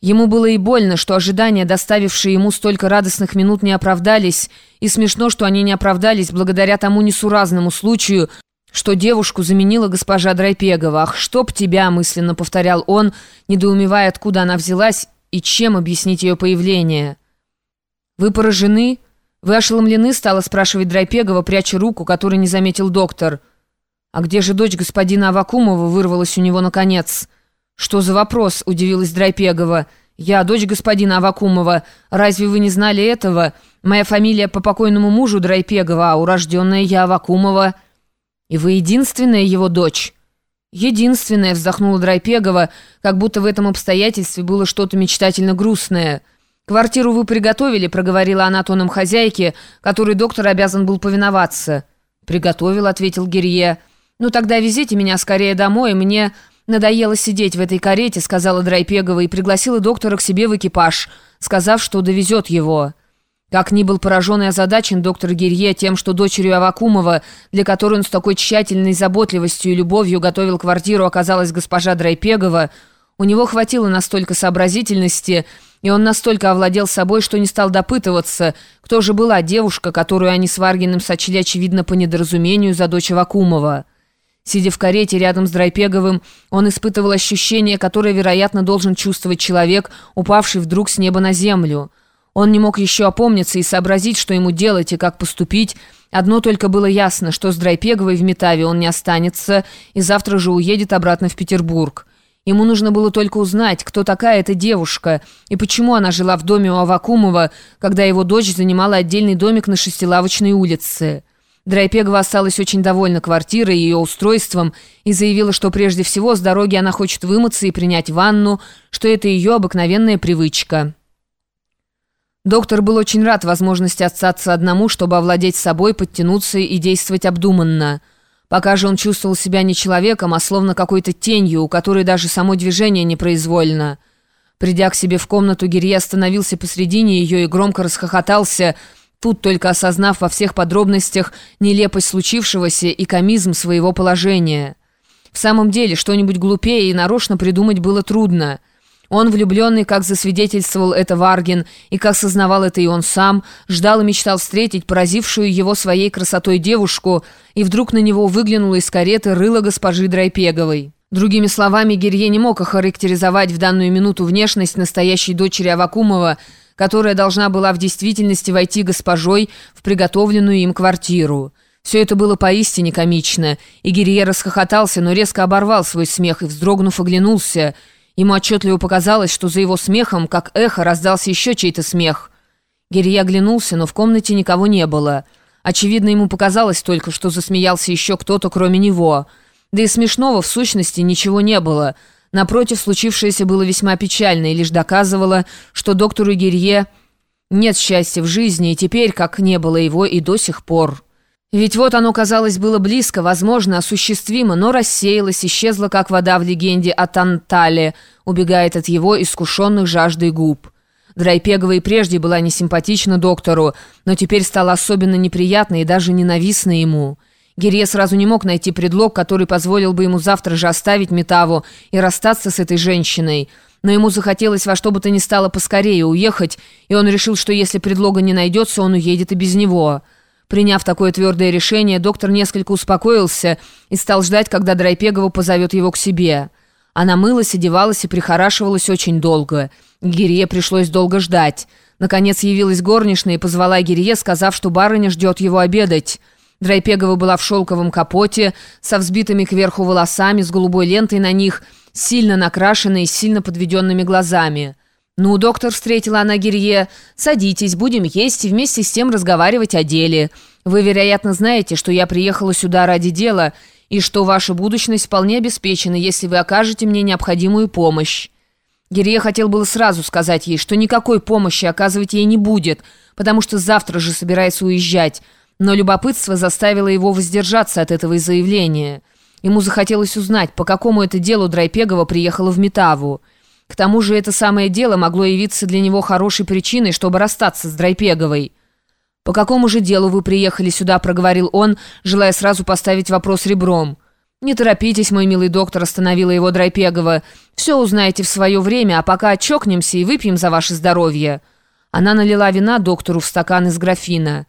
Ему было и больно, что ожидания, доставившие ему столько радостных минут, не оправдались, и смешно, что они не оправдались благодаря тому несуразному случаю, что девушку заменила госпожа Драйпегова. «Ах, чтоб тебя!» — мысленно повторял он, недоумевая, откуда она взялась и чем объяснить ее появление. «Вы поражены? Вы ошеломлены?» — стала спрашивать Драйпегова, пряча руку, которую не заметил доктор. «А где же дочь господина Авакумова?» — вырвалась у него наконец. «Что за вопрос?» — удивилась Драйпегова. «Я дочь господина Авакумова. Разве вы не знали этого? Моя фамилия по покойному мужу Драйпегова, а урожденная я Авакумова». «И вы единственная его дочь?» «Единственная», — вздохнула Драйпегова, как будто в этом обстоятельстве было что-то мечтательно грустное. «Квартиру вы приготовили», — проговорила она тоном хозяйки, которой доктор обязан был повиноваться. «Приготовил», — ответил Герье. «Ну тогда везите меня скорее домой, мне...» «Надоело сидеть в этой карете», — сказала Драйпегова и пригласила доктора к себе в экипаж, сказав, что довезет его. Как ни был поражен и озадачен доктор Гирье тем, что дочерью Авакумова, для которой он с такой тщательной заботливостью и любовью готовил квартиру, оказалась госпожа Драйпегова, у него хватило настолько сообразительности, и он настолько овладел собой, что не стал допытываться, кто же была девушка, которую они с Варгиным сочли, очевидно, по недоразумению за дочь Авакумова. Сидя в карете рядом с Драйпеговым, он испытывал ощущение, которое, вероятно, должен чувствовать человек, упавший вдруг с неба на землю. Он не мог еще опомниться и сообразить, что ему делать и как поступить. Одно только было ясно, что с Драйпеговой в Метаве он не останется и завтра же уедет обратно в Петербург. Ему нужно было только узнать, кто такая эта девушка и почему она жила в доме у Авакумова, когда его дочь занимала отдельный домик на Шестилавочной улице. Драйпегова осталась очень довольна квартирой и ее устройством и заявила, что прежде всего с дороги она хочет вымыться и принять ванну, что это ее обыкновенная привычка. Доктор был очень рад возможности остаться одному, чтобы овладеть собой, подтянуться и действовать обдуманно. Пока же он чувствовал себя не человеком, а словно какой-то тенью, у которой даже само движение непроизвольно. Придя к себе в комнату, Гирье остановился посредине ее и громко расхохотался – Тут только осознав во всех подробностях нелепость случившегося и комизм своего положения. В самом деле, что-нибудь глупее и нарочно придумать было трудно. Он, влюбленный, как засвидетельствовал это Варгин, и как сознавал это и он сам, ждал и мечтал встретить поразившую его своей красотой девушку, и вдруг на него выглянула из кареты рыло госпожи Драйпеговой. Другими словами, Герье не мог охарактеризовать в данную минуту внешность настоящей дочери Авакумова, которая должна была в действительности войти госпожой в приготовленную им квартиру. Все это было поистине комично, и Гирье расхохотался, но резко оборвал свой смех и, вздрогнув, оглянулся. Ему отчетливо показалось, что за его смехом, как эхо, раздался еще чей-то смех. Гирье оглянулся, но в комнате никого не было. Очевидно, ему показалось только, что засмеялся еще кто-то, кроме него. Да и смешного, в сущности, ничего не было — Напротив, случившееся было весьма печально и лишь доказывало, что доктору Гирье нет счастья в жизни, и теперь, как не было его и до сих пор. Ведь вот оно, казалось, было близко, возможно, осуществимо, но рассеялось, исчезло, как вода в легенде о Тантале, убегает от его искушенных жаждой губ. Драйпегова и прежде была несимпатична доктору, но теперь стала особенно неприятной и даже ненавистной ему. Гирье сразу не мог найти предлог, который позволил бы ему завтра же оставить Метаву и расстаться с этой женщиной. Но ему захотелось во что бы то ни стало поскорее уехать, и он решил, что если предлога не найдется, он уедет и без него. Приняв такое твердое решение, доктор несколько успокоился и стал ждать, когда Драйпегова позовет его к себе. Она мылась, одевалась и прихорашивалась очень долго. Гирье пришлось долго ждать. Наконец явилась горничная и позвала Гирье, сказав, что барыня ждет его обедать. Драйпегова была в шелковом капоте, со взбитыми кверху волосами, с голубой лентой на них, сильно накрашенной и сильно подведенными глазами. «Ну, доктор», — встретила она Гирье, — «садитесь, будем есть и вместе с тем разговаривать о деле. Вы, вероятно, знаете, что я приехала сюда ради дела, и что ваша будущность вполне обеспечена, если вы окажете мне необходимую помощь». Гирье хотел было сразу сказать ей, что никакой помощи оказывать ей не будет, потому что завтра же собирается уезжать, но любопытство заставило его воздержаться от этого заявления. Ему захотелось узнать, по какому это делу Драйпегова приехала в Метаву. К тому же это самое дело могло явиться для него хорошей причиной, чтобы расстаться с Драйпеговой. «По какому же делу вы приехали сюда?» – проговорил он, желая сразу поставить вопрос ребром. «Не торопитесь, мой милый доктор», — остановила его Драйпегова. «Все узнаете в свое время, а пока чокнемся и выпьем за ваше здоровье». Она налила вина доктору в стакан из графина.